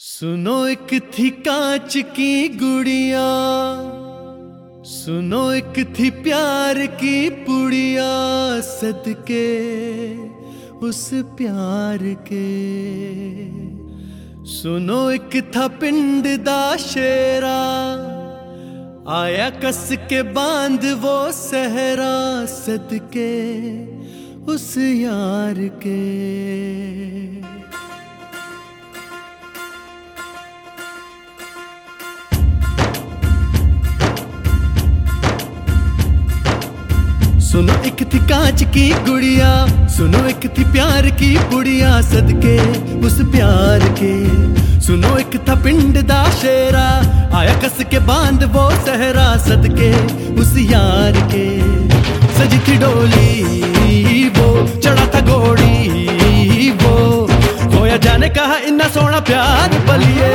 सुनो एक थी कांच की गुड़िया, सुनो एक थी प्यार की पुड़िया, सदके उस प्यार के। सुनो एक था पिंड दा शेरा, आया कस के बाँध वो सहरा, सदके उस यार के। सुनो एक थी कांच की गुड़िया, सुनो एक थी प्यार की बुढ़िया सदके, उस प्यार के। सुनो एक था पिंड दा शेरा, आया कस के बाँध वो सहरा सदके, उस यार के। सजी थी डोली, वो चढ़ा था घोड़ी, वो। खोया जाने कहा इन्ना सोना प्यार पलिए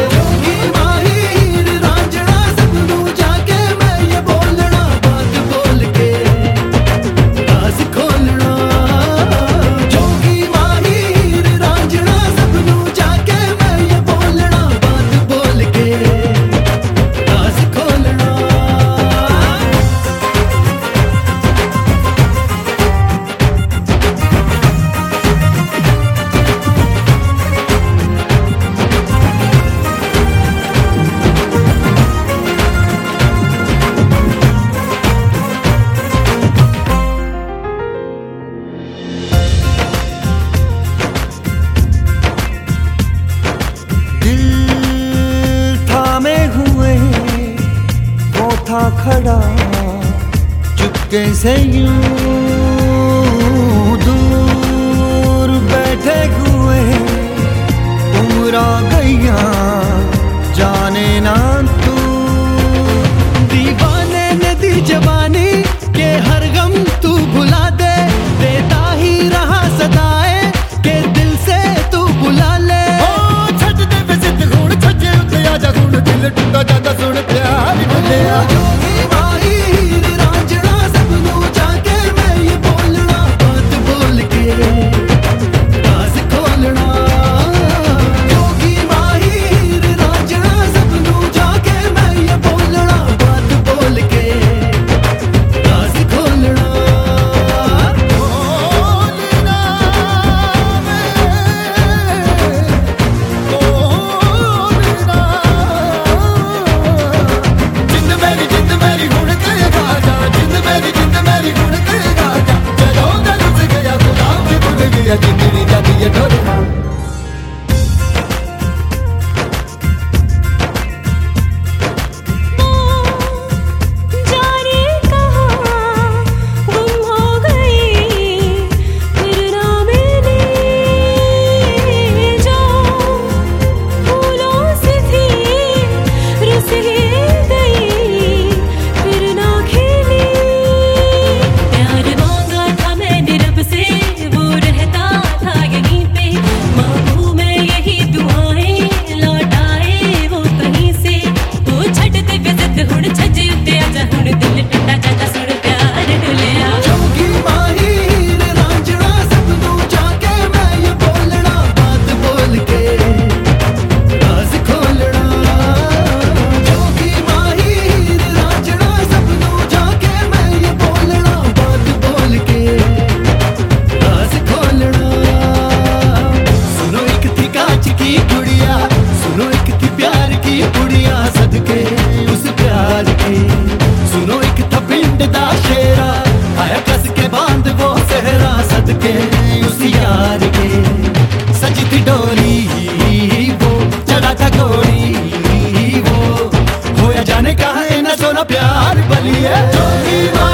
कैसे यूँ दूर बैठे हुए उमरा गैया जाने ना तू दीवाने ने दी जवानी के हर गम तू भुला दे देता ही रहा सदाए के दिल से तू भुला ले ओ छट दे विजित गुण छजे उते आजा गुण दिल टूटा जाता सुन प्यार भुलिया vida que सदके उस यार के। सजी थी डोली वो चढ़ा था घोड़ी वो। होया जाने कहा है ना सोना प्यार, बलिए।